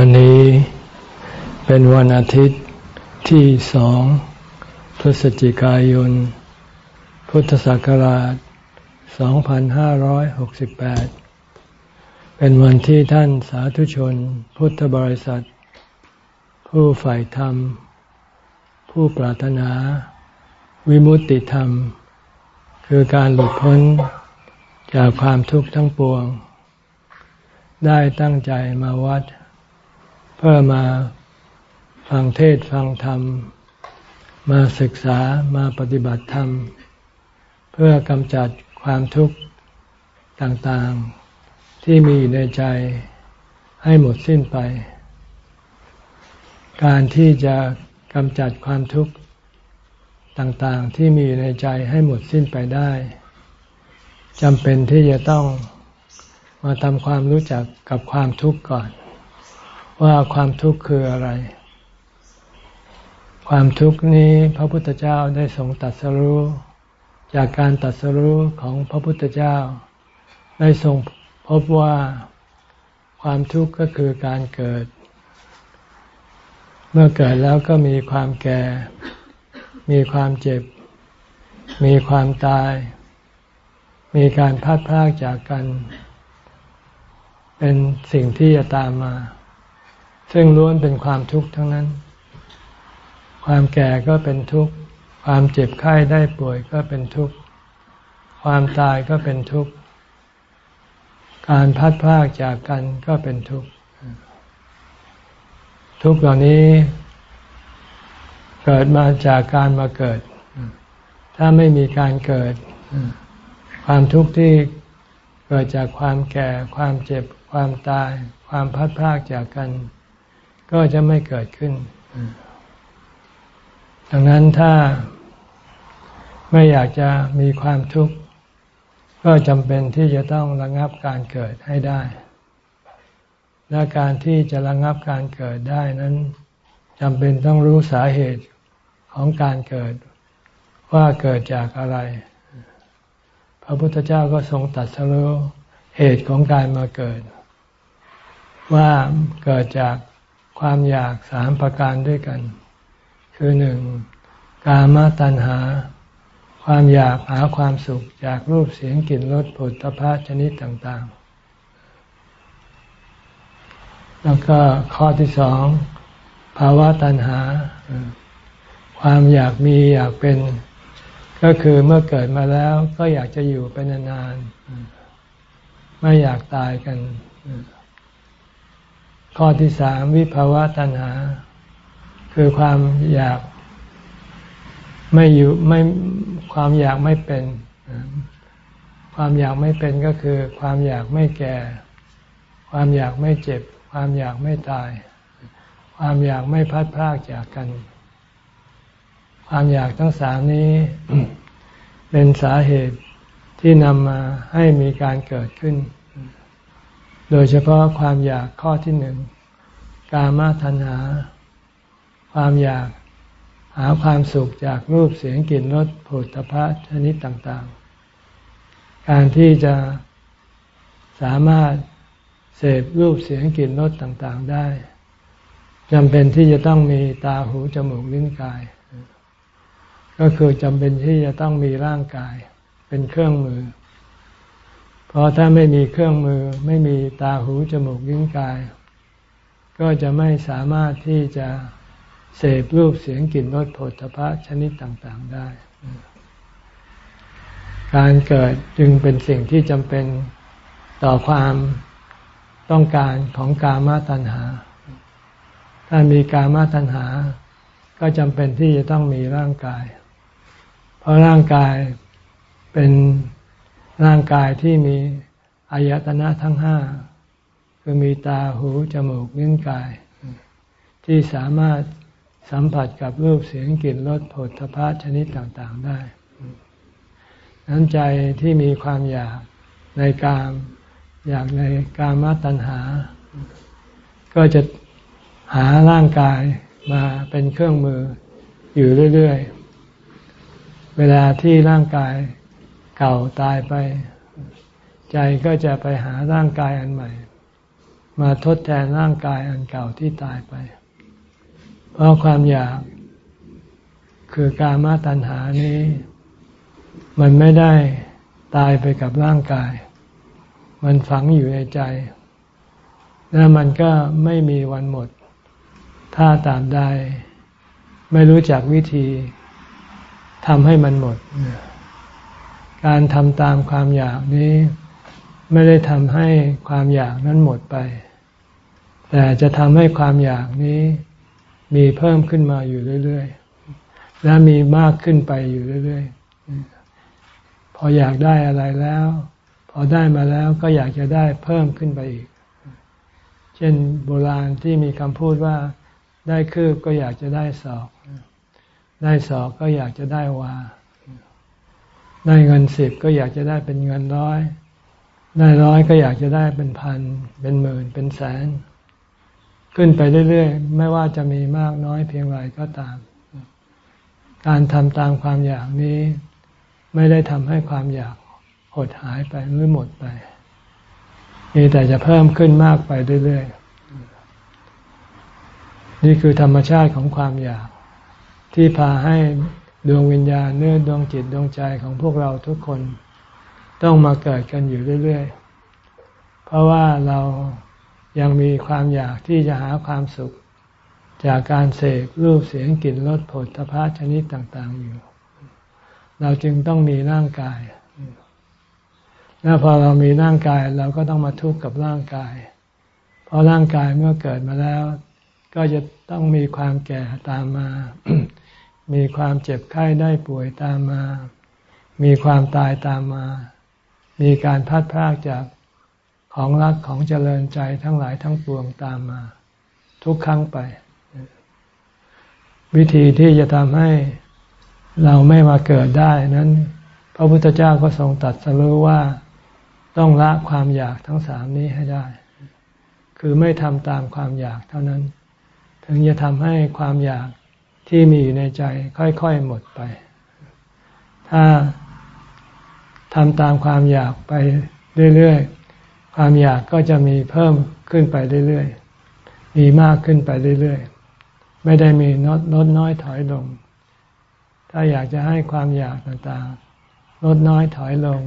วันนี้เป็นวันอาทิตย์ที่สองพฤศจิกายน พุทธศักราช 2568 เป็นวันที่ท่านสาธุชน พุทธบริษัท ผู้ใฝ่ธรรม ผู้ปรารถนา วิมุตติธรรม คือการหลุดพ้นจากความทุกข์ทั้งปวง ได้ตั้งใจมาวัดเเพื่อมาฟังเทศฟังธรรม มาศึกษามาปฏิบัติธรรม เพื่อกำจัดความทุกข์ต่างๆ ที่มีอยู่ในใจให้หมดสิ้นไป การที่จะกำจัดความทุกข์ต่างๆ ที่มีอยู่ในใจให้หมดสิ้นไปได้จำเป็นที่จะต้องมาทำความรู้จักกับความทุกข์ก่อน ว่าความทุกข์คืออะไร ความทุกข์นี้พระพุทธเจ้าได้ทรงตัดสรู้จากการตัดสรู้ของพระพุทธเจ้า ได้ทรงพบว่าความทุกข์ก็คือการเกิด เมื่อเกิดแล้วก็มีความแก่ มีความเจ็บ มีความตาย มีการพัดพากจากกัน เป็นสิ่งที่จะตามมา ซึ่งล้วนเป็นความทุกข์ทั้งนั้น ความแก่ก็เป็นทุกข์ ความเจ็บไข้ได้ป่วยก็เป็นทุกข์ ความตายก็เป็นทุกข์ การพัดพากจากกันก็เป็นทุกข์ ทุกข์เหล่านี้ เกิดมาจากการมาเกิด ถ้าไม่มีการเกิด ความทุกข์ที่เกิดจากความแก่ ความเจ็บ ความตาย ความพัดพากจากกัน ก็จะไม่เกิดขึ้น ดังนั้นถ้าไม่อยากจะมีความทุกข์ ก็จำเป็นที่จะต้องระงับการเกิดให้ได้ และการที่จะระงับการเกิดได้นั้นจำเป็นต้องรู้สาเหตุของการเกิดว่าเกิดจากอะไร พระพุทธเจ้าก็ทรงตัดสรู้เหตุของการมาเกิด ว่าเกิดจาก ความอยากสามประการด้วยกัน คือหนึ่งกามตัณหา ความอยากหาความสุขจากรูปเสียงกลิ่นรสผลตภะชนิดต่างๆ แล้วก็ข้อที่สองภาวะตัณหา ความอยากมีอยากเป็น ก็คือเมื่อเกิดมาแล้วก็อยากจะอยู่เป็นนานๆไม่อยากตายกัน ข้อที่สามวิภาวะตัณหา คือความอยากไม่อยู่ไม่ความอยากไม่เป็น ความอยากไม่เป็นก็คือ ความอยากไม่แก่ ความอยากไม่เจ็บ ความอยากไม่ตาย ความอยากไม่พัดพรากจากกัน ความอยากทั้งสามนี้เป็นสาเหตุที่นำมาให้มีการเกิดขึ้น โดยเฉพาะความอยากข้อที่หนึ่งกามตัณหา ความอยากหาความสุขจากรูปเสียงกลิ่นรสผลิภัณฑ์ชนิดต่างๆ การที่จะสามารถเสพรูปเสียงกลิ่นรสต่างๆได้จำเป็นที่จะต้องมีตาหูจมูกลิ้นกาย ก็คือจำเป็นที่จะต้องมีร่างกายเป็นเครื่องมือ เพราะถ้าไม่มีเครื่องมือ ไม่มีตาหูจมูกลิ้นกาย ก็จะไม่สามารถที่จะเสพรูปเสียงกลิ่นรสผลพระชนิดต่างๆได้ การเกิดจึงเป็นสิ่งที่จำเป็นต่อความต้องการของกามาตัณหา ถ้ามีกามาตัณหา ก็จำเป็นที่จะต้องมีร่างกาย เพราะร่างกายเป็น ร่างกายที่มีอายตนะทั้งห้าคือมีตาหูจมูกลิ้นกาย ที่สามารถสัมผัสกับรูปเสียงกลิ่นรสผลทพะชนิดต่างๆได้นั้นใจที่มีความอยากในกามอยากในกามตัณหา ก็จะหาร่างกายมาเป็นเครื่องมืออยู่เรื่อย ๆ เวลาที่ร่างกาย เก่าตายไป ใจก็จะไปหาร่างกายอันใหม่ มาทดแทนร่างกายอันเก่าที่ตายไป เพราะความอยากคือการมาตัณหานี้ มันไม่ได้ตายไปกับร่างกาย มันฝังอยู่ในใจ และมันก็ไม่มีวันหมด ถ้าตามใด ไม่รู้จักวิธีทำให้มันหมด การทำตามความอยากนี้ไม่ได้ทำให้ความอยากนั้นหมดไป แต่จะทำให้ความอยากนี้มีเพิ่มขึ้นมาอยู่เรื่อยๆ และมีมากขึ้นไปอยู่เรื่อยๆ พออยากได้อะไรแล้ว พอได้มาแล้วก็อยากจะได้เพิ่มขึ้นไปอีก เช่นโบราณที่มีคำพูดว่าได้คืบก็อยากจะได้ศอก ได้ศอกก็อยากจะได้วา ได้เงินสิบก็อยากจะได้เป็นเงินร้อย ได้ร้อยก็อยากจะได้เป็นพัน เป็นหมื่น เป็นแสน ขึ้นไปเรื่อยๆ ไม่ว่าจะมีมากน้อยเพียงไรก็ตาม การทำตามความอยากนี้ ไม่ได้ทำให้ความอยากหดหายไปหรือหมดไป มีแต่จะเพิ่มขึ้นมากไปเรื่อยๆ นี่คือธรรมชาติของความอยาก ที่พาให้ ดวงวิญญาณเนื้อดวงจิตดวงใจของพวกเราทุกคน ต้องมาเกิดกันอยู่เรื่อยๆ เพราะว่าเรายังมีความอยากที่จะหาความสุข จากการเสกรูปเสียงกลิ่นรสผลทพะชนิดต่างๆอยู่ เราจึงต้องมีร่างกาย และพอเรามีร่างกายเราก็ต้องมาทุกข์กับร่างกาย เพราะร่างกายเมื่อเกิดมาแล้ว ก็จะต้องมีความแก่ตามมา มีความเจ็บไข้ได้ป่วยตามมา มีความตายตามมา มีการพัดพรากจากของรักของเจริญใจทั้งหลายทั้งปวงตามมา ทุกครั้งไป วิธีที่จะทำให้เราไม่มาเกิดได้นั้น พระพุทธเจ้าก็ทรงตัดสรู้ว่าต้องละความอยากทั้งสามนี้ให้ได้ คือไม่ทำตามความอยากเท่านั้น ถึงจะทำให้ความอยาก ที่มีอยู่ในใจค่อยๆหมดไป ถ้าทำตามความอยากไปเรื่อยๆ ความอยากก็จะมีเพิ่มขึ้นไปเรื่อยๆ มีมากขึ้นไปเรื่อยๆ ไม่ได้มีลดลดน้อยถอยลง ถ้าอยากจะให้ความอยากต่างๆ ลดน้อยถอยลง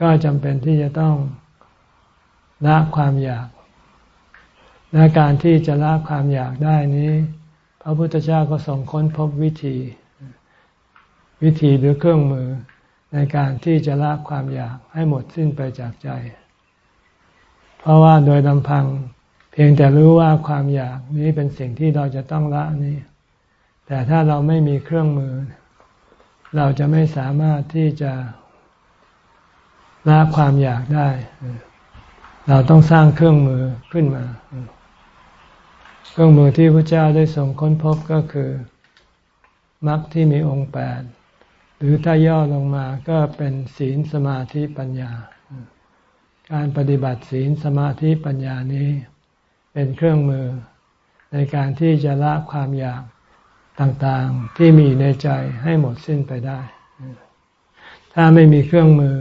ก็จำเป็นที่จะต้องละความอยาก และการที่จะละความอยากได้นี้ พระพุทธเจ้าก็ส่งค้นพบวิธี วิธีหรือเครื่องมือในการที่จะละความอยากให้หมดสิ้นไปจากใจ เพราะว่าโดยลำพังเพียงแต่รู้ว่าความอยากนี้เป็นสิ่งที่เราจะต้องละนี้ แต่ถ้าเราไม่มีเครื่องมือ เราจะไม่สามารถที่จะละความอยากได้ เราต้องสร้างเครื่องมือขึ้นมา เครื่องมือที่พระเจ้าได้ส่งค้นพบก็คือมรรคที่มีองค์แปดหรือถ้าย่อลงมาก็เป็นศีลสมาธิปัญญา การปฏิบัติศีลสมาธิปัญญานี้ เป็นเครื่องมือในการที่จะละความอยากต่างๆที่มีในใจให้หมดสิ้นไปได้ ถ้าไม่มีเครื่องมือ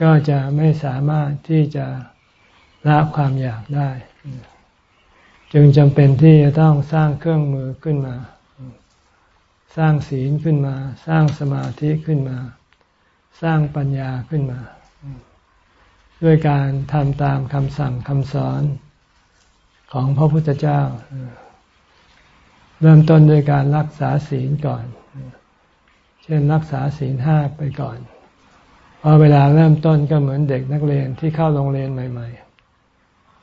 ก็จะไม่สามารถที่จะละความอยากได้ จึงจำเป็นที่จะต้องสร้างเครื่องมือขึ้นมา สร้างศีลขึ้นมา สร้างสมาธิขึ้นมา สร้างปัญญาขึ้นมา ด้วยการทำตามคำสั่งคำสอนของพระพุทธเจ้า เริ่มต้นด้วยการรักษาศีลก่อน เช่นรักษาศีลห้าไปก่อนพอเวลาเริ่มต้นก็เหมือนเด็กนักเรียนที่เข้าโรงเรียนใหม่ ๆ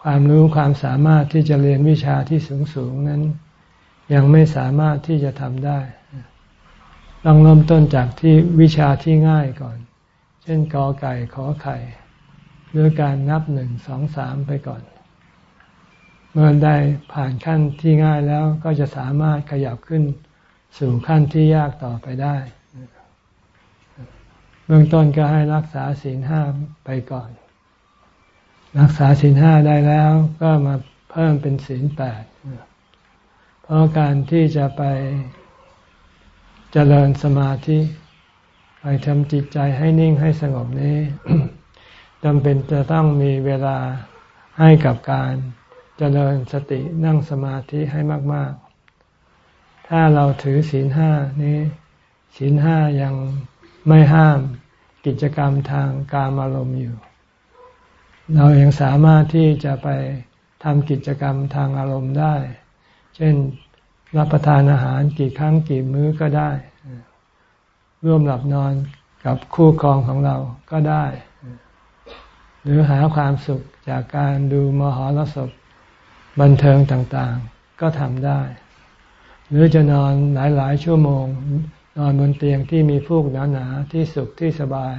ความรู้ความสามารถที่จะเรียนวิชาที่สูงสูงนั้น ยังไม่สามารถที่จะทำได้ต้องเริ่มต้นจากที่วิชาที่ง่ายก่อน เช่นกอไก่ขอไข่ด้วยการนับหนึ่งสองสามไปก่อน เมื่อได้ผ่านขั้นที่ง่ายแล้วก็จะสามารถขยับขึ้นสู่ขั้นที่ยากต่อไปได้เบื้องต้นก็ให้รักษาศีลห้าไปก่อน รักษาศีลห้าได้แล้วก็มาเพิ่มเป็นศีลแปดเพราะการที่จะไปเจริญสมาธิไปทำจิตใจให้นิ่งให้สงบนี้จำเป็นจะต้องมีเวลาให้กับการเจริญสตินั่งสมาธิให้มาก ๆ ถ้าเราถือศีลห้านี้ศีลห้ายังไม่ห้ามกิจกรรมทางการอารมณ์อยู่ เรายังสามารถที่จะไปทำกิจกรรมทางอารมณ์ได้ เช่นรับประทานอาหารกี่ครั้งกี่มื้อก็ได้ ร่วมหลับนอนกับคู่ครองของเราก็ได้ หรือหาความสุขจากการดูมหรสพบันเทิงต่างๆ ก็ทำได้ หรือจะนอนหลายๆ ชั่วโมง นอนบนเตียงที่มีฟูกหนาๆที่สุขที่สบาย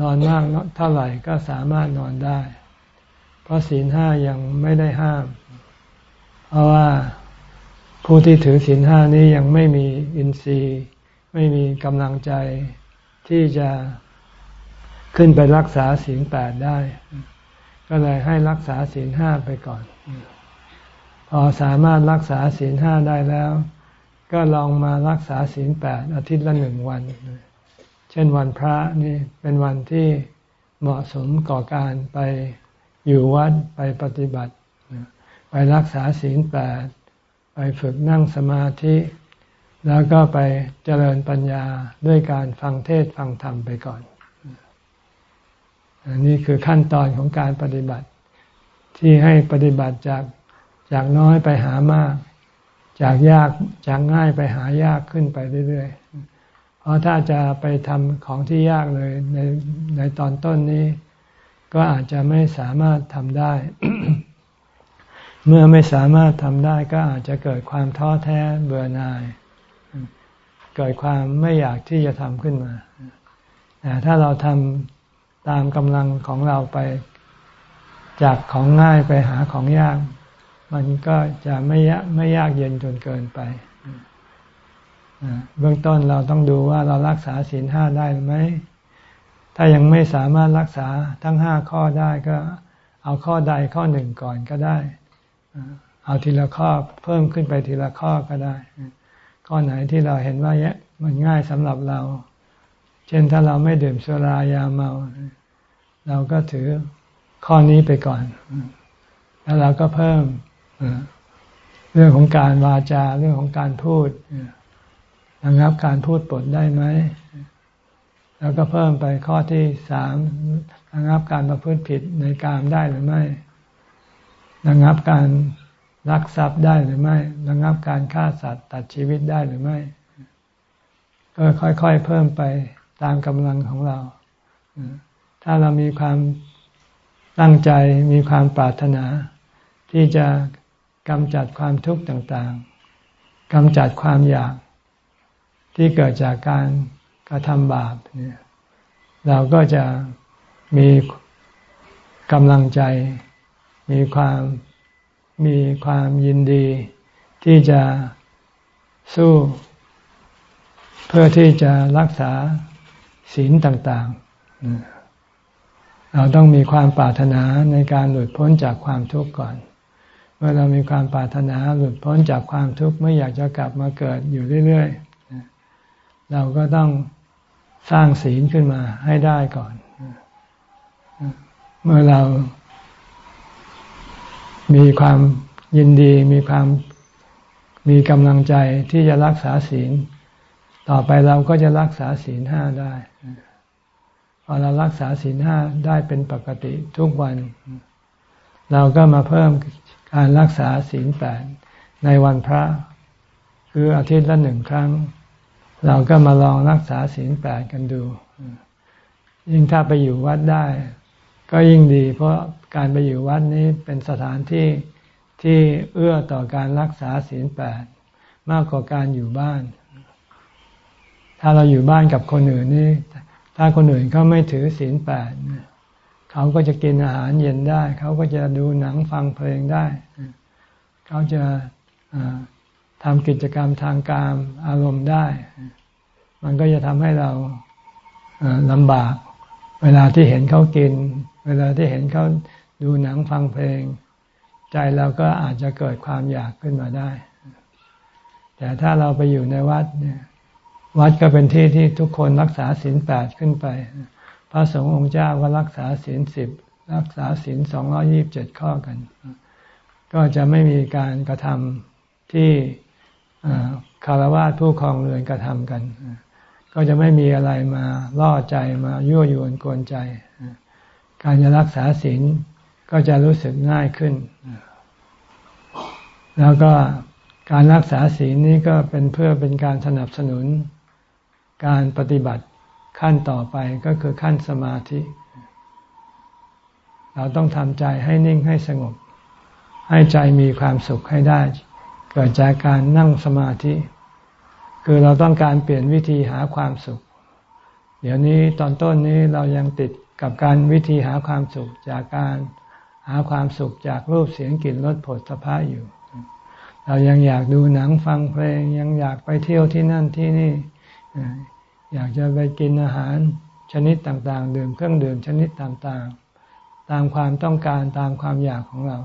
นอนมากเท่าไหร่ก็สามารถนอนได้ เพราะศีลห้ายังไม่ได้ห้าม เพราะว่าผู้ที่ถือศีลห้านี้ยังไม่มีอินทรีย์ ไม่มีกำลังใจที่จะขึ้นไปรักษาศีลแปดได้ ก็เลยให้รักษาศีลห้าไปก่อน พอสามารถรักษาศีลห้าได้แล้ว ก็ลองมารักษาศีลแปดอาทิตย์ละหนึ่งวันเเช่นวันพระนี่เป็นวันที่เหมาะสมก่อการไปอยู่วัดไปปฏิบัติ ไปรักษาศีลแปดไปฝึกนั่งสมาธิ แล้วก็ไปเจริญปัญญาด้วยการฟังเทศฟังธรรมไปก่อนอันนี้คือขั้นตอนของการปฏิบัติ ที่ให้ปฏิบัติจากจากน้อยไปหามาก จากยากจากง่ายไปหายากขึ้นไปเรื่อยๆ เพราะถ้าจะไปทำของที่ยากเลยในในตอนต้นนี้ ก็อาจจะไม่สามารถทำได้ เมื่อไม่สามารถทำได้ก็อาจจะเกิดความท้อแท้เบื่อหน่าย เกิดความไม่อยากที่จะทำขึ้นมาแต่ถ้าเราทำตามกำลังของเราไปจากของง่ายไปหาของยาก มันก็จะไม่ยากไม่ยากเย็นจนเกินไป เบื้องต้นเราต้องดูว่าเรารักษาศีลห้าได้ไหม ถ้ายังไม่สามารถรักษาทั้งห้าข้อได้ก็ เอาข้อใดข้อหนึ่งก่อนก็ได้ เอาทีละข้อเพิ่มขึ้นไปทีละข้อก็ได้ ข้อไหนที่เราเห็นว่ามันง่ายสำหรับเรา เช่นถ้าเราไม่ดื่มสุรายาเมา เราก็ถือข้อนี้ไปก่อน แล้วเราก็เพิ่มเรื่องของการวาจาเรื่องของการพูด ระงับการพูดปดได้ไหม แล้วก็เพิ่มไปข้อที่สามระงับการประพฤติผิดในการได้หรือไม่ระงับการรักทรัพย์ได้หรือไม่ระงับการฆ่าสัตว์ตัดชีวิตได้หรือไม่ ก็ค่อยๆเพิ่มไปตามกำลังของเรา ถ้าเรามีความตั้งใจมีความปรารถนา ที่จะกำจัดความทุกข์ต่างๆกำจัดความอยาก ที่เกิดจากการกระทำบาปเนี่ยเราก็จะมีกำลังใจ มีความมีความยินดี ที่จะสู้ เพื่อที่จะรักษาศีลต่าง ๆ เราต้องมีความปรารถนาในการหลุดพ้นจากความทุกข์ก่อน เมื่อเรามีความปรารถนาหลุดพ้นจากความทุกข์ไม่อยากจะกลับมาเกิดอยู่เรื่อย ๆ เราก็ต้องสร้างศีลขึ้นมาให้ได้ก่อน เมื่อเรามีความยินดีมีความมีกำลังใจที่จะรักษาศีล ต่อไปเราก็จะรักษาศีลห้าได้ พอเรารักษาศีลห้าได้เป็นปกติทุกวัน เราก็มาเพิ่มการรักษาศีลแปดในวันพระ คืออาทิตย์ละหนึ่งครั้ง เราก็มาลองรักษาศีลแปดกันดู ยิ่งถ้าไปอยู่วัดได้ ก็ยิ่งดี เพราะการไปอยู่วัดนี้เป็นสถานที่ที่เอื้อต่อการรักษาศีลแปดมากกว่าการอยู่บ้าน ถ้าเราอยู่บ้านกับคนอื่นนี่ ถ้าคนอื่นเขาไม่ถือศีลแปดเขาก็จะกินอาหารเย็นได้ เขาก็จะดูหนังฟังเพลงได้ เขาจะ ทำกิจกรรมทางการอารมณ์ได้ มันก็จะทำให้เราลำบาก เวลาที่เห็นเขากิน เวลาที่เห็นเขาดูหนังฟังเพลง ใจเราก็อาจจะเกิดความอยากขึ้นมาได้ แต่ถ้าเราไปอยู่ในวัดเนี่ยวัดก็เป็นที่ที่ทุกคนรักษาศีลแปดขึ้นไป พระสงฆ์องค์เจ้าก็รักษาศีลสิบรักษาศีลสองรอยี่บเจ็ดข้อกัน ก็จะไม่มีการกระทำที่ คารวะผู้ครองเรือนกระทำกัน ก็จะไม่มีอะไรมาล่อใจมายั่วยวนกวนใจ การจะรักษาศีลก็จะรู้สึกง่ายขึ้น แล้วก็การรักษาศีลนี้ก็เป็นเพื่อเป็นการสนับสนุน การปฏิบัติขั้นต่อไปก็คือขั้นสมาธิ เราต้องทำใจให้นิ่งให้สงบ ให้ใจมีความสุขให้ได้ เกิดจากการนั่งสมาธิ คือเราต้องการเปลี่ยนวิธีหาความสุข เดี๋ยวนี้ตอนต้นนี้เรายังติดกับการวิธีหาความสุขจากการหาความสุขจากรูปเสียงกลิ่นรสผลสะพ้าอยู่ เรายังอยากดูหนังฟังเพลง ยังอยากไปเที่ยวที่นั่นที่นี่ อยากจะไปกินอาหารชนิดต่างๆ ดื่มเครื่องดื่มชนิดต่างๆ ตามความต้องการตามความอยากของเรา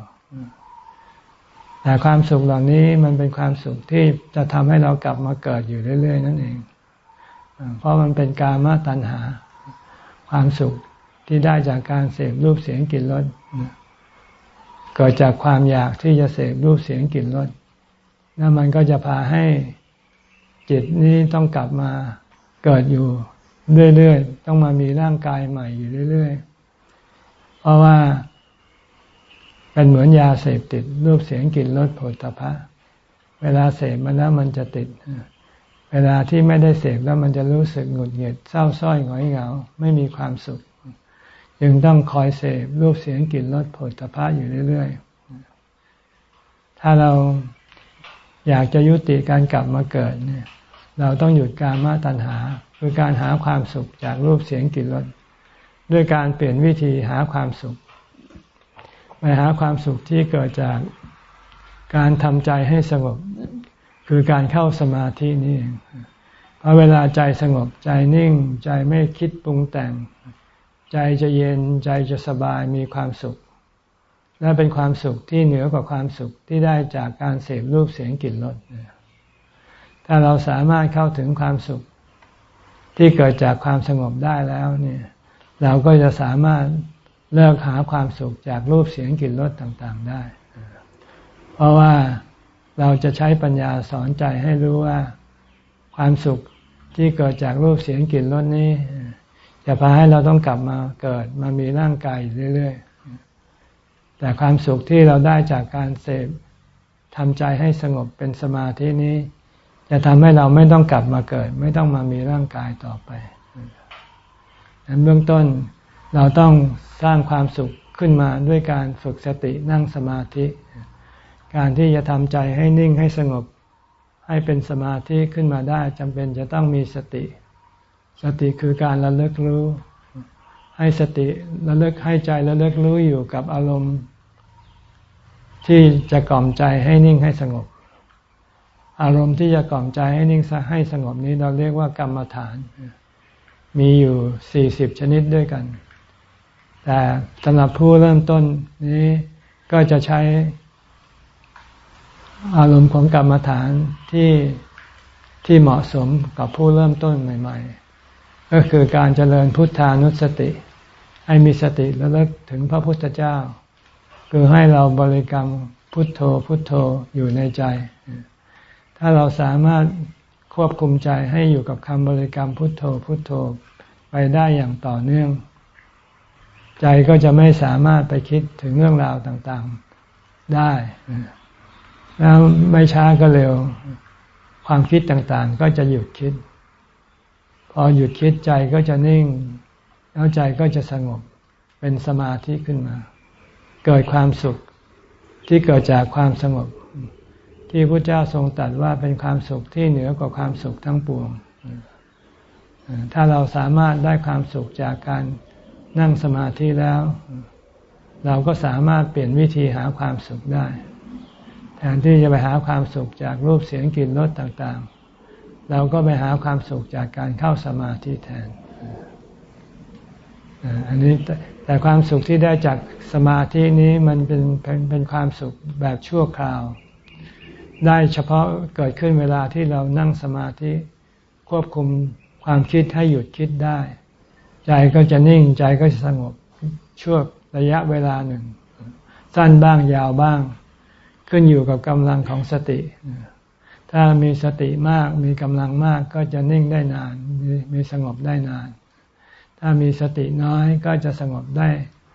แต่ความสุขเหล่านี้มันเป็นความสุขที่จะทำให้เรากลับมาเกิดอยู่เรื่อย ๆ นั่นเอง เพราะมันเป็นกามตัณหา ความสุขที่ได้จากการเสพรูปเสียงกลิ่นรสเกิดจากความอยากที่จะเสพรูปเสียงกลิ่นรสแล้วมันก็จะพาให้จิตนี้ต้องกลับมาเกิดอยู่เรื่อย ๆ ต้องมามีร่างกายใหม่อยู่เรื่อย ๆ เพราะว่า เป็นเหมือนยาเสพติด รูปเสียงกลิ่นรสผลตภะเวลาเสพมาแล้วมันจะติด เวลาที่ไม่ได้เสพแล้วมันจะรู้สึกหงุดหงิดเศร้าส้อยหงอยเหงา ไม่มีความสุข จึงต้องคอยเสพรูปเสียงกลิ่นรสผลตภะอยู่เรื่อยๆ ถ้าเราอยากจะยุติการกลับมาเกิดเนี่ย เราต้องหยุดการมาตัณหา คือการหาความสุขจากรูปเสียงกลิ่นรสด้วยการเปลี่ยนวิธีหาความสุข หาความสุขที่เกิดจากการทำใจให้สงบ คือการเข้าสมาธินี่เพราะเวลาใจสงบใจนิ่ง ใจไม่คิดปรุงแต่ง ใจจะเย็นใจจะสบายมีความสุข และเป็นความสุขที่เหนือกว่าความสุขที่ได้จากการเสพรูปเสียงกลิ่นรสถ้าเราสามารถเข้าถึงความสุข ที่เกิดจากความสงบได้แล้วเนี่ย เราก็จะสามารถ เลิกหาความสุขจากรูปเสียงกลิ่นรสต่างๆได้ เพราะว่าเราจะใช้ปัญญาสอนใจให้รู้ว่าความสุขที่เกิดจากรูปเสียงกลิ่นรสนี้ จะพาให้เราต้องกลับมาเกิดมามีร่างกายเรื่อยๆ แต่ความสุขที่เราได้จากการเสพทำใจให้สงบเป็นสมาธินี้ จะทำให้เราไม่ต้องกลับมาเกิด ไม่ต้องมามีร่างกายต่อไปดังเบื้องต้น เราต้องสร้างความสุขขึ้นมาด้วยการฝึกสตินั่งสมาธิ การที่จะทำใจให้นิ่งให้สงบ ให้เป็นสมาธิขึ้นมาได้จำเป็นจะต้องมีสติ สติคือการระลึกรู้ ให้สติระลึกให้ใจระลึกรู้อยู่กับอารมณ์ ที่จะกล่อมใจให้นิ่งให้สงบ อารมณ์ที่จะกล่อมใจให้นิ่งให้สงบนี้เราเรียกว่ากรรมฐาน มีอยู่สี่สิบชนิดด้วยกัน แต่สำหรับผู้เริ่มต้นนี้ก็จะใช้อารมณ์ของกรรมฐานที่ที่เหมาะสมกับผู้เริ่มต้นใหม่ ๆ ก็คือการเจริญพุทธานุสติ ให้มีสติระลึกถึงพระพุทธเจ้า คือให้เราบริกรรมพุทโธพุทโธอยู่ในใจ ถ้าเราสามารถควบคุมใจให้อยู่กับคำบริกรรมพุทโธพุทโธไปได้อย่างต่อเนื่อง ใจก็จะไม่สามารถไปคิดถึงเรื่องราวต่างๆได้ แล้วไม่ช้าก็เร็ว ความคิดต่างๆ ก็จะหยุดคิด พอหยุดคิดใจก็จะนิ่ง แล้วใจก็จะสงบเป็นสมาธิขึ้นมา เกิดความสุขที่เกิดจากความสงบ ที่พระเจ้าทรงตรัสว่าเป็นความสุขที่เหนือกว่าความสุขทั้งปวง ถ้าเราสามารถได้ความสุขจากการ นั่งสมาธิแล้ว เราก็สามารถเปลี่ยนวิธีหาความสุขได้ แทนที่จะไปหาความสุขจากรูปเสียงกลิ่นรสต่างๆ เราก็ไปหาความสุขจากการเข้าสมาธิแทนอันนี้แต่ความสุขที่ได้จากสมาธินี้มันเป็นเป็นความสุขแบบชั่วคราว ได้เฉพาะเกิดขึ้นเวลาที่เรานั่งสมาธิควบคุมความคิดให้หยุดคิดได้ ใจก็จะนิ่งใจก็จะสงบชั่วระยะเวลาหนึ่ง สั้นบ้างยาวบ้าง ขึ้นอยู่กับกำลังของสติ ถ้ามีสติมากมีกำลังมากก็จะนิ่งได้นานมีมีสงบได้นาน ถ้ามีสติน้อยก็จะสงบได้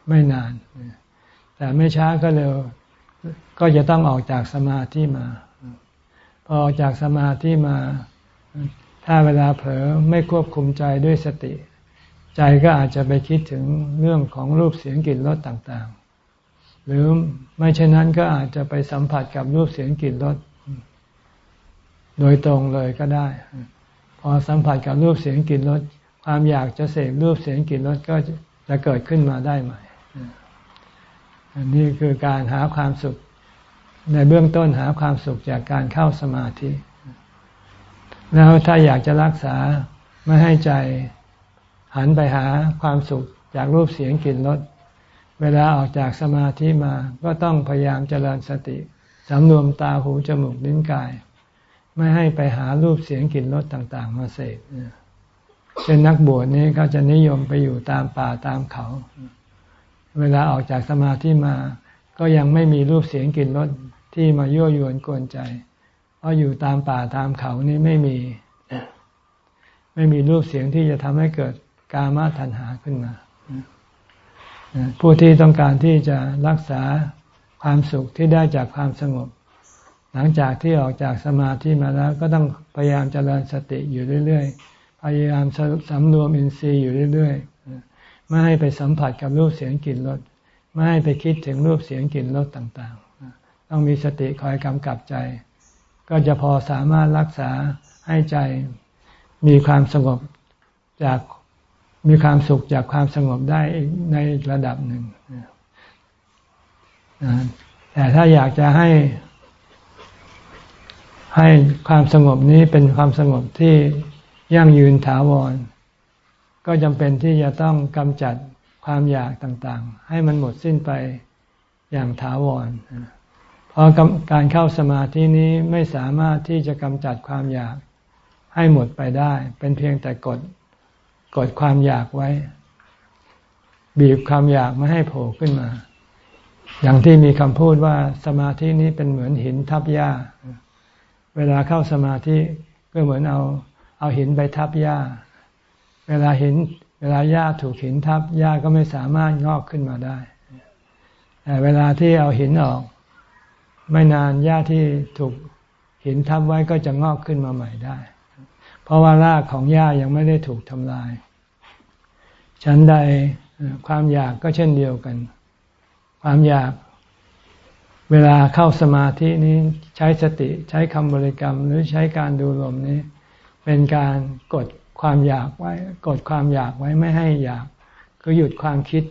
ไม่นาน แต่ไม่ช้าก็เร็วก็จะต้องออกจากสมาธิมา พอออกจากสมาธิมา ถ้าเวลาเผลอไม่ควบคุมใจด้วยสติ ใจก็อาจจะไปคิดถึงเรื่องของรูปเสียงกลิ่นรสต่างๆ หรือไม่เช่นนั้นก็อาจจะไปสัมผัสกับรูปเสียงกลิ่นรสโดยตรงเลยก็ได้ พอสัมผัสกับรูปเสียงกลิ่นรสความอยากจะเสพรูปเสียงกลิ่นรสก็จะเกิดขึ้นมาได้ใหม่อันนี้คือการหาความสุข ในเบื้องต้นหาความสุขจากการเข้าสมาธิ แล้วถ้าอยากจะรักษาไม่ให้ใจ หันไปหาความสุขจากรูปเสียงกลิ่นรสเวลาออกจากสมาธิมาก็ต้องพยายามเจริญสติสำรวมตาหูจมูกลิ้นกาย ไม่ให้ไปหารูปเสียงกลิ่นรสต่าง ๆ มาเสพเช่นนักบวชนี้เขาจะนิยมไปอยู่ตามป่าตามเขา เวลาออกจากสมาธิมา ก็ยังไม่มีรูปเสียงกลิ่นรสที่มายั่วยวนกวนใจ เพราะอยู่ตามป่าตามเขานี้ไม่มี ไม่มีรูปเสียงที่จะทำให้เกิด กามาทันหาขึ้นมา ผู้ที่ต้องการที่จะรักษาความสุขที่ได้จากความสงบ หลังจากที่ออกจากสมาธิมาแล้วก็ต้องพยายามเจริญสติอยู่เรื่อย ๆ พยายามสำรวมอินทรีย์อยู่เรื่อย ๆ ไม่ให้ไปสัมผัสกับรูปเสียงกลิ่นรสไม่ให้ไปคิดถึงรูปเสียงกลิ่นรสต่างๆ ต้องมีสติคอยกำกับใจ ก็จะพอสามารถรักษาให้ใจมีความสงบจาก มีความสุขจากความสงบได้ในระดับหนึ่ง แต่ถ้าอยากจะให้ ให้ความสงบนี้เป็นความสงบที่ยั่งยืนถาวร ก็จำเป็นที่จะต้องกำจัดความอยากต่างๆ ให้มันหมดสิ้นไปอย่างถาวร เพราะการเข้าสมาธินี้ไม่สามารถที่จะกำจัดความอยากให้หมดไปได้ เป็นเพียงแต่กด กดความอยากไว้ บีบความอยากไม่ให้โผล่ขึ้นมา อย่างที่มีคำพูดว่าสมาธินี้เป็นเหมือนหินทับหญ้า เวลาเข้าสมาธิก็เหมือนเอา เอาหินไปทับหญ้า เวลาหิน เวลาหญ้าถูกหินทับหญ้าก็ไม่สามารถงอกขึ้นมาได้แต่เวลาที่เอาหินออก ไม่นานหญ้าที่ถูกหินทับไว้ก็จะงอกขึ้นมาใหม่ได้ ราะว่ารากของหญ้ายังไม่ได้ถูกทำลายฉันใดความอยากก็เช่นเดียวกัน ความอยากเวลาเข้าสมาธินี้ใช้สติใช้คำบริกรรม หรือใช้การดูลมนี้ เป็นการกดความอยากไว้ กดความอยากไว้ไม่ให้อยากก็หยุดความคิด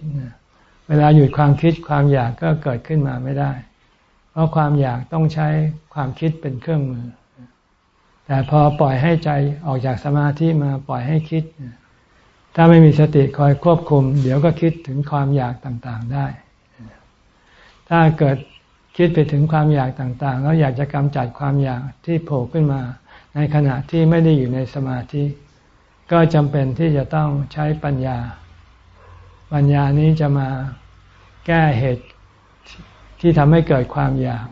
เวลาหยุดความคิดความอยากก็เกิดขึ้นมาไม่ได้ เพราะความอยากต้องใช้ความคิดเป็นเครื่องมือ แต่พอปล่อยให้ใจออกจากสมาธิมาปล่อยให้คิด ถ้าไม่มีสติคอยควบคุม เดี๋ยวก็คิดถึงความอยากต่างๆได้ ถ้าเกิดคิดไปถึงความอยากต่างๆ แล้วอยากจะกำจัดความอยากที่โผล่ขึ้นมา ในขณะที่ไม่ได้อยู่ในสมาธิ ก็จำเป็นที่จะต้องใช้ปัญญา ปัญญานี้จะมาแก้เหตุที่ทำให้เกิดความอยาก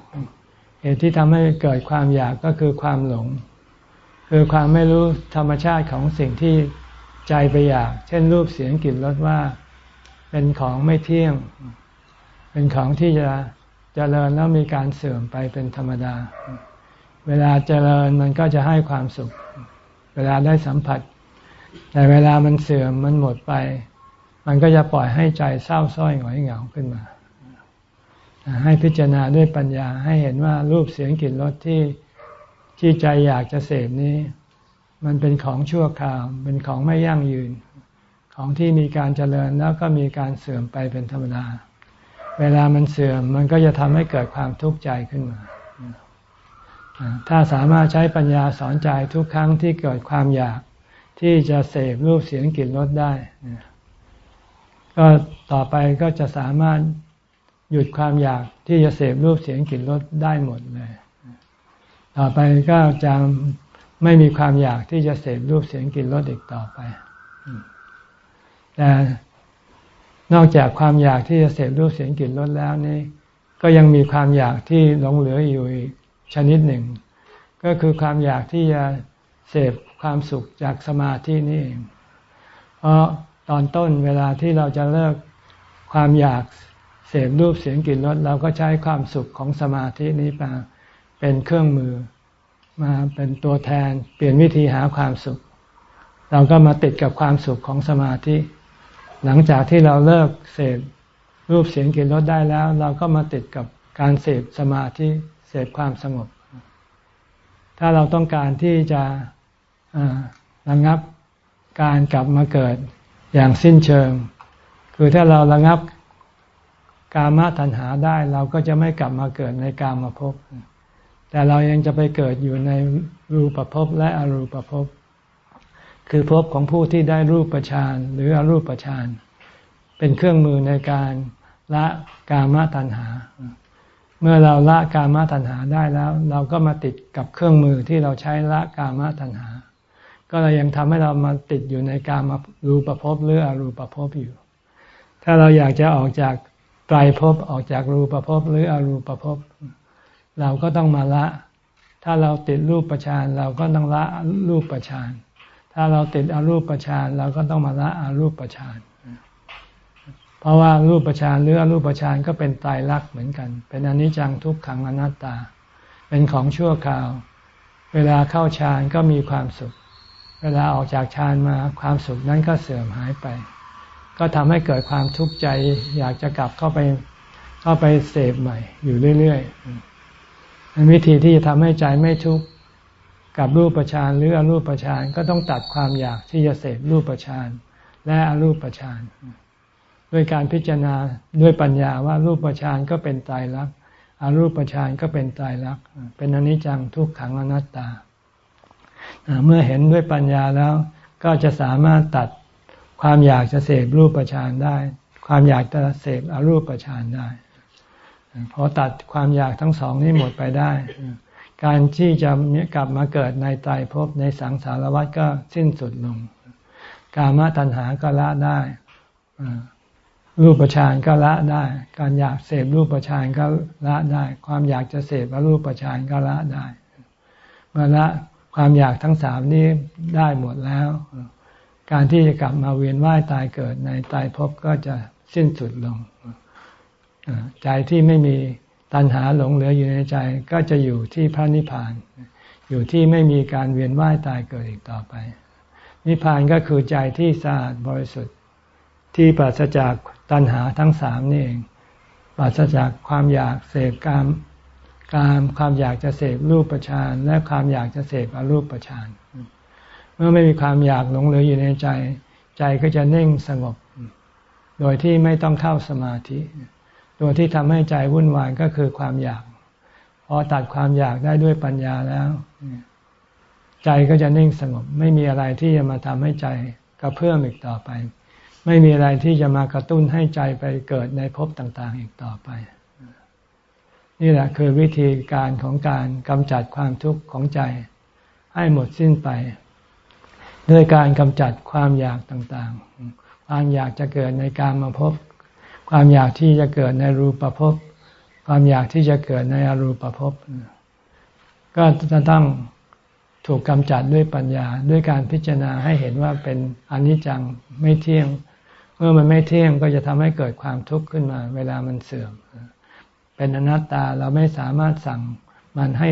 เหตุที่ทำให้เกิดความอยากก็คือความหลง คือความไม่รู้ธรรมชาติของสิ่งที่ใจไปอยาก เช่นรูปเสียงกลิ่นรสว่า เป็นของไม่เที่ยง เป็นของที่จะจะเจริญแล้วมีการเสื่อมไปเป็นธรรมดา เวลาเจริญมันก็จะให้ความสุข เวลาได้สัมผัส แต่เวลามันเสื่อมมันหมดไป มันก็จะปล่อยให้ใจเศร้าส้อยหงอยเหงาขึ้นมาให้พิจารณาด้วยปัญญาให้เห็นว่ารูปเสียงกลิ่นรสที่ ที่ใจอยากจะเสพนี้ มันเป็นของชั่วคราว เป็นของไม่ยั่งยืน ของที่มีการเจริญแล้วก็มีการเสื่อมไปเป็นธรรมดา เวลามันเสื่อมมันก็จะทำให้เกิดความทุกข์ใจขึ้นมา ถ้าสามารถใช้ปัญญาสอนใจทุกครั้งที่เกิดความอยากที่จะเสพรูปเสียงกลิ่นรสได้ ก็ต่อไปก็จะสามารถหยุดความอยากที่จะเสพรูปเสียงกลิ่นรสได้หมดเลย ต่อไปก็จะไม่มีความอยากที่จะเสพรูปเสียงกลิ่นรสอีกต่อไป แต่นอกจากความอยากที่จะเสพรูปเสียงกลิ่นรสแล้วนี่ก็ยังมีความอยากที่หลงเหลืออยู่อีกชนิดหนึ่ง ก็คือความอยากที่จะเสพความสุขจากสมาธินี่เองเพราะตอนต้นเวลาที่เราจะเลิกความอยากเสพรูปเสียงกลิ่นรสเราก็ใช้ความสุขของสมาธินี้มา เป็นเครื่องมือ มาเป็นตัวแทน เปลี่ยนวิธีหาความสุข เราก็มาติดกับความสุขของสมาธิ หลังจากที่เราเลิกเสพรูปเสียงกลิ่นรสได้แล้ว เราก็มาติดกับการเสพสมาธิเสพความสงบ ถ้าเราต้องการที่จะระงับการกลับมาเกิดอย่างสิ้นเชิง คือถ้าเราระงับกามตัณหาได้เราก็จะไม่กลับมาเกิดในกามาภพ แต่เรายังจะไปเกิดอยู่ในรูปภพและอรูปภพ คือภพของผู้ที่ได้รูปฌานหรืออรูปฌานเป็นเครื่องมือในการละกามตัณหา เมื่อเราละกามตัณหาได้แล้ว เราก็มาติดกับเครื่องมือที่เราใช้ละกามตัณหา ก็เรายังทำให้เรามาติดอยู่ในกามารูปภพหรืออรูปภพอยู่ ถ้าเราอยากจะออกจากไตรภพออกจากรูปภพหรืออรูปภพ เราก็ต้องมาละ ถ้าเราติดรูปประชานเราก็ต้องละรูปประชานถ้าเราติดอรูปประชานเราก็ต้องมาละอารูปประชานเพราะว่ารูปประชานหรืออรูปประชานก็เป็นตายรักเหมือนกัน เป็นอนิจจังทุกขังอนัตตา เป็นของชั่วคราว เวลาเข้าฌานก็มีความสุข เวลาออกจากฌานมาความสุขนั้นก็เสื่อมหายไป ก็ทำให้เกิดความทุกข์ใจ อยากจะกลับเข้าไปเข้าไปเสพใหม่อยู่เรื่อย ๆ วิธีที่จะทำให้ใจไม่ทุกข์กับรูปประชานหรืออรูปประชานก็ต้องตัดความอยากที่จะเสพรูปประชานและอรูปประชานด้วยการพิจารณาด้วยปัญญาว่ารูปประชานก็เป็นตายรักอารูปประชานก็เป็นตายรักเป็นอนิจจังทุกขังอนัตตา เมื่อเห็นด้วยปัญญาแล้วก็จะสามารถตัดความอยากจะเสพรูปประชานได้ ความอยากจะเสพอรูปประชานได้ พอตัดความอยากทั้งสองนี้หมดไปได้ การที่จะกลับมาเกิดในตายภพในสังสารวัฏก็สิ้นสุดลง กามตัณหาก็ละได้รูปฌานก็ละได้ การอยากเสพรูปฌานก็ละได้ ความอยากจะเสพรูปฌานก็ละได้ เมื่อละความอยากทั้งสามนี้ได้หมดแล้ว การที่จะกลับมาเวียนว่ายตายเกิดในตายภพก็จะสิ้นสุดลง ใจที่ไม่มีตัณหาหลงเหลืออยู่ในใจก็จะอยู่ที่พระนิพพาน อยู่ที่ไม่มีการเวียนว่ายตายเกิดอีกต่อไป นิพพานก็คือใจที่สะอาดบริสุทธิ์ ที่ปราศจากตัณหาทั้งสามนี่เองปราศจากความอยากเสพกามกามความอยากจะเสพรูปประชานและความอยากจะเสพอรูปประชานเมื่อไม่มีความอยากหลงเหลืออยู่ในใจ ใจก็จะเน่งสงบ โดยที่ไม่ต้องเข้าสมาธิ ตัวที่ทำให้ใจวุ่นวายก็คือความอยาก พอตัดความอยากได้ด้วยปัญญาแล้ว ใจก็จะนิ่งสงบ ไม่มีอะไรที่จะมาทำให้ใจกระเพื่อมอีกต่อไป ไม่มีอะไรที่จะมากระตุ้นให้ใจไปเกิดในภพต่าง ๆ อีกต่อไป นี่แหละคือวิธีการของการกำจัดความทุกข์ของใจ ให้หมดสิ้นไปด้วยการกำจัดความอยากต่างๆ ความอยากจะเกิดในการมาพบ ความอยากที่จะเกิดในรูปภพความอยากที่จะเกิดในอรูปภพก็จะต้องถูกกำจัดด้วยปัญญาด้วยการพิจารณาให้เห็นว่าเป็นอนิจจังไม่เที่ยง เมื่อมันไม่เที่ยงก็จะทำให้เกิดความทุกข์ขึ้นมา เวลามันเสื่อม เป็นอนัตตาเราไม่สามารถสั่งมันให้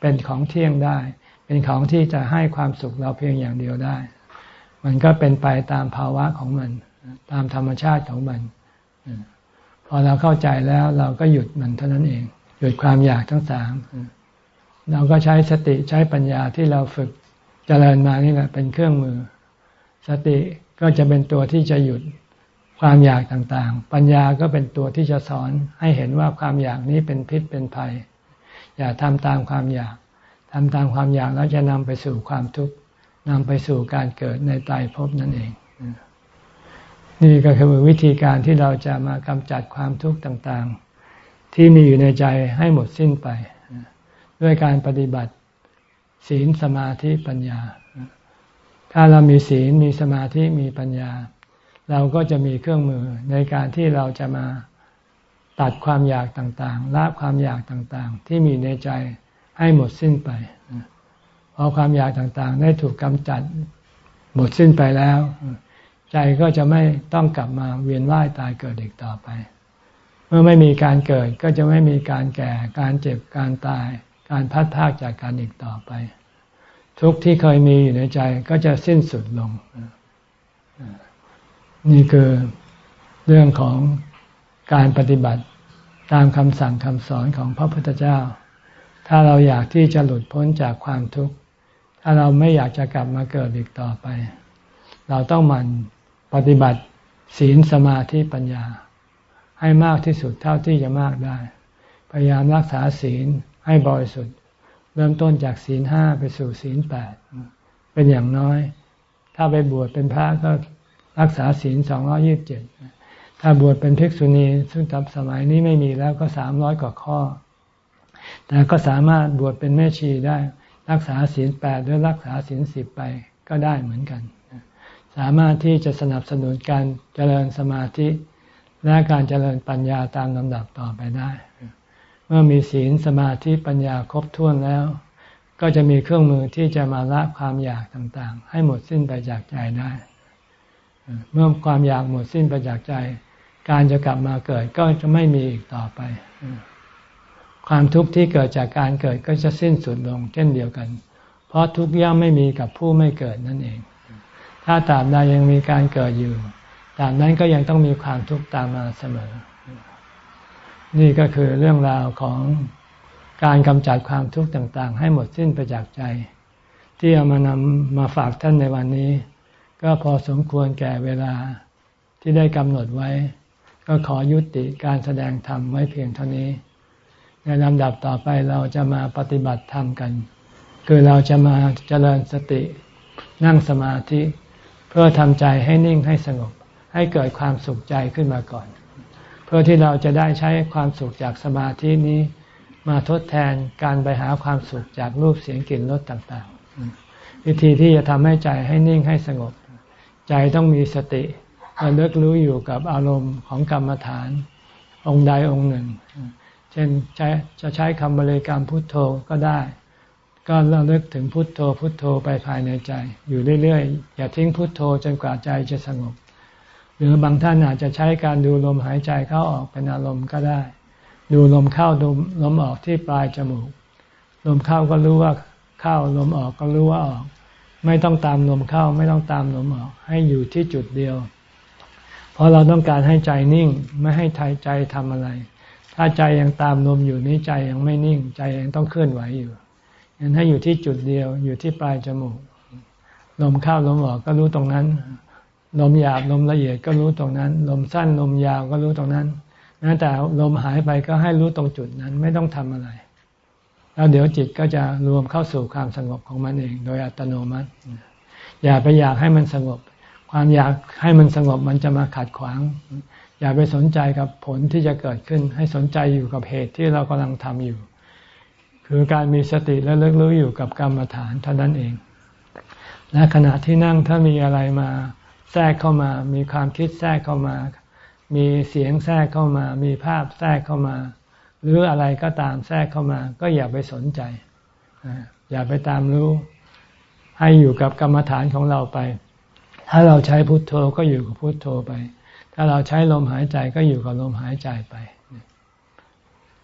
เป็นของเที่ยงได้ เป็นของที่จะให้ความสุขเราเพียงอย่างเดียวได้ มันก็เป็นไปตามภาวะของมัน ตามธรรมชาติของมัน พอเราเข้าใจแล้วเราก็หยุดมันเท่านั้นเอง หยุดความอยากทั้งสามเราก็ใช้สติใช้ปัญญาที่เราฝึกเจริญมานี่แหละเป็นเครื่องมือ สติก็จะเป็นตัวที่จะหยุดความอยากต่างๆ ปัญญาก็เป็นตัวที่จะสอนให้เห็นว่าความอยากนี้เป็นพิษเป็นภัย อย่าทำตามความอยากทำตามความอยากแล้วจะนำไปสู่ความทุกข์นำไปสู่การเกิดในตายภพนั่นเอง นี่ก็คือวิธีการที่เราจะมากำจัดความทุกข์ต่างๆ ที่มีอยู่ในใจให้หมดสิ้นไป ด้วยการปฏิบัติศีลสมาธิปัญญา ถ้าเรามีศีลมีสมาธิมีปัญญา เราก็จะมีเครื่องมือในการที่เราจะมาตัดความอยากต่างๆ ละความอยากต่างๆ ที่มีในใจให้หมดสิ้นไปพอความอยากต่างๆ ได้ถูกกำจัดหมดสิ้นไปแล้ว ใจก็จะไม่ต้องกลับมาเวียนว่ายตายเกิดอีกต่อไป เมื่อไม่มีการเกิดก็จะไม่มีการแก่ การเจ็บ การตาย การพัดพากจากการอีกต่อไป ทุกที่เคยมีอยู่ในใจก็จะสิ้นสุดลง นี่คือเรื่องของการปฏิบัติตามคำสั่งคำสอนของพระพุทธเจ้า ถ้าเราอยากที่จะหลุดพ้นจากความทุกข์ ถ้าเราไม่อยากจะกลับมาเกิดอีกต่อไป เราต้องมัน ปฏิบัติศีลสมาธิปัญญา ให้มากที่สุดเท่าที่จะมากได้ พยายามรักษาศีลให้บริสุทธิ์ เริ่มต้นจากศีลห้าไปสู่ศีลแปดเป็นอย่างน้อย ถ้าไปบวชเป็นพระก็รักษาศีลสองร้อยี่บเจ็ดถ้าบวชเป็นภิกษุณีซึ่งตับสมัยนี้ไม่มีแล้วก็สามร้อยกว่าข้อ แต่ก็สามารถบวชเป็นแม่ชีได้ รักษาศีลแปดหรือรักษาศีลสิบไปก็ได้เหมือนกัน สามารถที่จะสนับสนุนการเจริญสมาธิและการเจริญปัญญาตามลำดับต่อไปได้ เมื่อมีศีลสมาธิปัญญาครบถ้วนแล้ว ก็จะมีเครื่องมือที่จะมาละความอยากต่างๆ ให้หมดสิ้นไปจากใจได้ เมื่อความอยากหมดสิ้นไปจากใจ การจะกลับมาเกิดก็จะไม่มีอีกต่อไป ความทุกข์ที่เกิดจากการเกิดก็จะสิ้นสุดลงเช่นเดียวกัน เพราะทุกข์ย่อมไม่มีกับผู้ไม่เกิดนั่นเอง ถ้าตาบใดยังมีการเกิดอยู่ตาบนั้นก็ยังต้องมีความทุกข์ตามมาเสมอ นี่ก็คือเรื่องราวของการกำจัดความทุกข์ต่าง ๆ ให้หมดสิ้นไปจากใจ ที่เอามานำมาฝากท่านในวันนี้ ก็พอสมควรแก่เวลาที่ได้กำหนดไว้ ก็ขอยุติการแสดงธรรมไว้เพียงเท่านี้ ในลำดับต่อไปเราจะมาปฏิบัติธรรมกัน คือเราจะมาเจริญสตินั่งสมาธิ พื่อทำใจให้นิ่งให้สงบ ให้เกิดความสุขใจขึ้นมาก่อน เพื่อที่เราจะได้ใช้ความสุขจากสมาธินี้ มาทดแทนการไปหาความสุขจากรูปเสียงกลิ่นรสต่างๆ วิธีที่จะทำให้ใจให้นิ่งให้สงบ ใจต้องมีสติระลึกรู้อยู่กับอารมณ์ของกรรมฐาน องค์ใดองค์หนึ่ง เช่นจะใช้คำบริกรรมพุทโธก็ได้ ก็ระลึกถึงพุทโธพุทโธไปภายในใจ อยู่เรื่อยๆ อย่าทิ้งพุทโธจนกว่าใจจะสงบ หรือบางท่านอาจจะใช้การดูลมหายใจเข้าออกเป็นอารมณ์ก็ได้ ดูลมเข้าดูลมออกที่ปลายจมูก ลมเข้าก็รู้ว่าเข้าลมออกก็รู้ว่าออก ไม่ต้องตามลมเข้าไม่ต้องตามลมออก ให้อยู่ที่จุดเดียว เพราะเราต้องการให้ใจนิ่งไม่ให้ทายใจทำอะไร ถ้าใจยังตามลมอยู่นี้ใจยังไม่นิ่ง ใจยังต้องเคลื่อนไหวอยู่ ยังให้อยู่ที่จุดเดียวอยู่ที่ปลายจมูก ลมเข้าลมออกก็รู้ตรงนั้น ลมหยาบลมละเอียดก็รู้ตรงนั้น ลมสั้นลมยาวก็รู้ตรงนั้นนะแต่ลมหายไปก็ให้รู้ตรงจุดนั้นไม่ต้องทำอะไร แล้วเดี๋ยวจิตก็จะรวมเข้าสู่ความสงบของมันเอง โดยอัตโนมัติ อย่าไปอยากให้มันสงบ ความอยากให้มันสงบมันจะมาขัดขวาง อย่าไปสนใจกับผลที่จะเกิดขึ้น ให้สนใจอยู่กับเหตุที่เรากำลังทำอยู่ คือการมีสติและเลิกรู้อยู่กับกรรมฐานเท่านั้นเอง และขณะที่นั่งถ้ามีอะไรมาแทรกเข้ามา มีความคิดแทรกเข้ามา มีเสียงแทรกเข้ามา มีภาพแทรกเข้ามา หรืออะไรก็ตามแทรกเข้ามา ก็อย่าไปสนใจ อย่าไปตามรู้ ให้อยู่กับกรรมฐานของเราไป ถ้าเราใช้พุทโธก็อยู่กับพุทโธไป ถ้าเราใช้ลมหายใจก็อยู่กับลมหายใจไป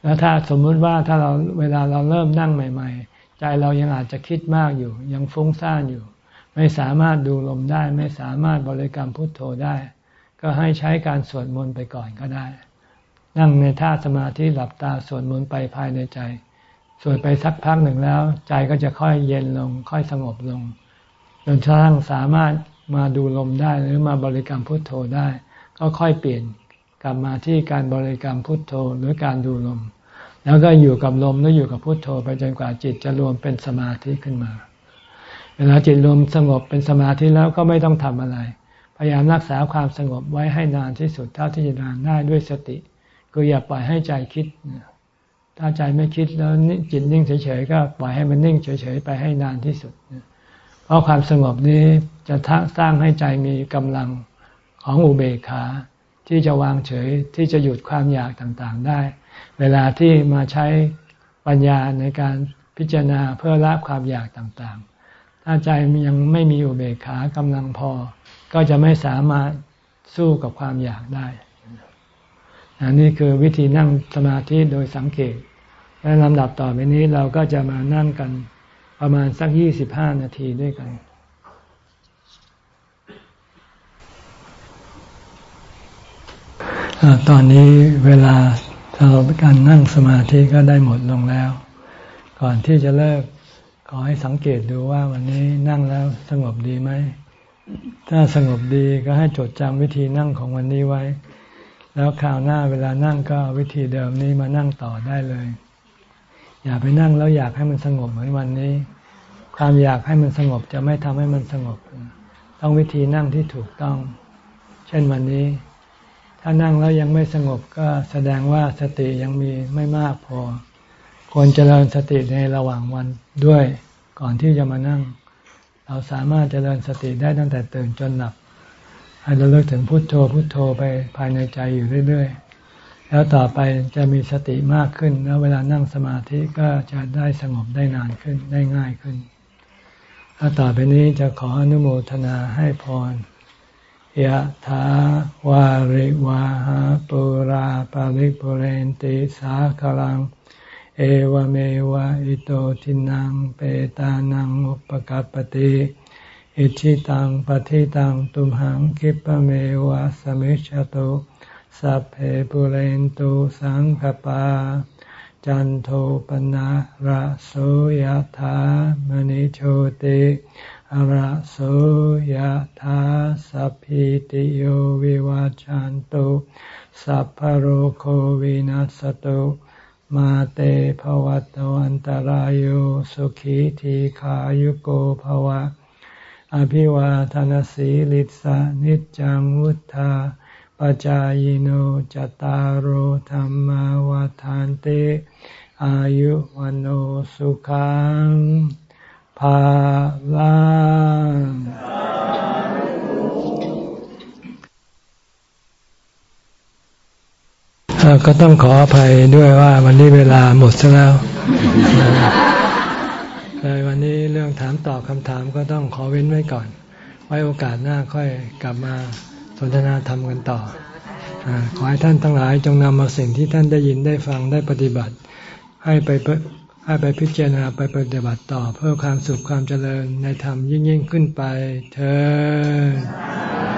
แล้วถ้าสมมุติว่าถ้าเราเวลาเราเริ่มนั่งใหม่ ๆ ใจเรายังอาจจะคิดมากอยู่ ยังฟุ้งซ่านอยู่ ไม่สามารถดูลมได้ ไม่สามารถบริกรรมพุทโธได้ ก็ให้ใช้การสวดมนต์ไปก่อนก็ได้ นั่งในท่าสมาธิหลับตาสวดมนต์ไปภายในใจสวดไปสักพักหนึ่งแล้ว ใจก็จะค่อยเย็นลง ค่อยสงบลงจนกระทั่งสามารถมาดูลมได้หรือมาบริกรรมพุทโธได้ ก็ค่อยเปลี่ยน กลับมาที่การบริกรรมพุทโธหรือการดูลม แล้วก็อยู่กับลมหรืออยู่กับพุทโธ ไปจนกว่าจิตจะรวมเป็นสมาธิขึ้นมา เวลาจิตรวมสงบเป็นสมาธิแล้วก็ไม่ต้องทำอะไร พยายามรักษาความสงบไว้ให้นานที่สุดเท่าที่จะนานได้ด้วยสติก็อย่าปล่อยให้ใจคิด ถ้าใจไม่คิดแล้วจิตนิ่งเฉยๆก็ปล่อยให้มันนิ่งเฉยๆไปให้นานที่สุด เพราะความสงบนี้จะสร้างให้ใจมีกำลังของอุเบกขา ที่จะวางเฉยที่จะหยุดความอยากต่างๆได้ เวลาที่มาใช้ปัญญาในการพิจารณาเพื่อละความอยากต่างๆ ถ้าใจยังไม่มีอุเบกขากำลังพอ ก็จะไม่สามารถสู้กับความอยากได้อันนี้คือวิธีนั่งสมาธิโดยสังเกต และลำดับต่อไปนี้เราก็จะมานั่งกันประมาณสักยี่สิบห้านาทีด้วยกัน ตอนนี้เวลาเราการนั่งสมาธิก็ได้หมดลงแล้ว ก่อนที่จะเลิกขอให้สังเกตดูว่าวันนี้นั่งแล้วสงบดีไหม ถ้าสงบดีก็ให้จดจำวิธีนั่งของวันนี้ไว้ แล้วคราวหน้าเวลานั่งก็วิธีเดิมนี้มานั่งต่อได้เลย อย่าไปนั่งแล้วอยากให้มันสงบเหมือนวันนี้ ความอยากให้มันสงบจะไม่ทำให้มันสงบ ต้องวิธีนั่งที่ถูกต้อง เช่นวันนี้ ถ้านั่งแล้วยังไม่สงบก็แสดงว่าสติยังมีไม่มากพอ ควรเจริญสติในระหว่างวันด้วยก่อนที่จะมานั่ง เราสามารถเจริญสติได้ตั้งแต่ตื่นจนหลับ ให้เราเลิกถึงพุโทโธพุโทโธไปภายในใจอยู่เรื่อยๆ แล้วต่อไปจะมีสติมากขึ้น แล้วเวลานั่งสมาธิก็จะได้สงบได้นานขึ้นได้ง่ายขึ้นแล้วต่อไปนี้จะขออนุโมทนาให้พร ยะถาวาริวาหาปุราปาริปุเรนติสาคลัง เอวเมวะอิโตทินังเปตานังอุปกัรปติอิชิตังปฏิตังตุมหังคิปเมวะสมิจตุสัพเพปุเรนตุสังกปา จันโทปนะระโสยถามณิโชติ อระโสยธาสัพพิติโยวิวาจันตุสัพพโรโควินัสตุมาเตภวัตวันตารโยสุขีทีขายุโกภวะ อภิวาทานสีลิสานิจังวุธาปจายโนจตารโหธรรมวาทานเต อายุวันโอสุขังาลังก็ต้องขออภัยด้วยว่าวันนี้เวลาหมดซะแล้วเลยวันนี้เรื่องถามตอบคำถามก็ต้องขอเว้นไว้ก่อน ไว้โอกาสหน้าค่อยกลับมาสนทนาธรรมกันต่ออขอให้ท่านทั้งหลายจงนำเอาสิ่งที่ท่านได้ยินได้ฟังได้ปฏิบัติ ให้ไป ให้ไปพิจารณาไปปฏิบัติต่อเพื่อความสุขความเจริญในธรรมยิ่งยิ่งขึ้นไปเธอ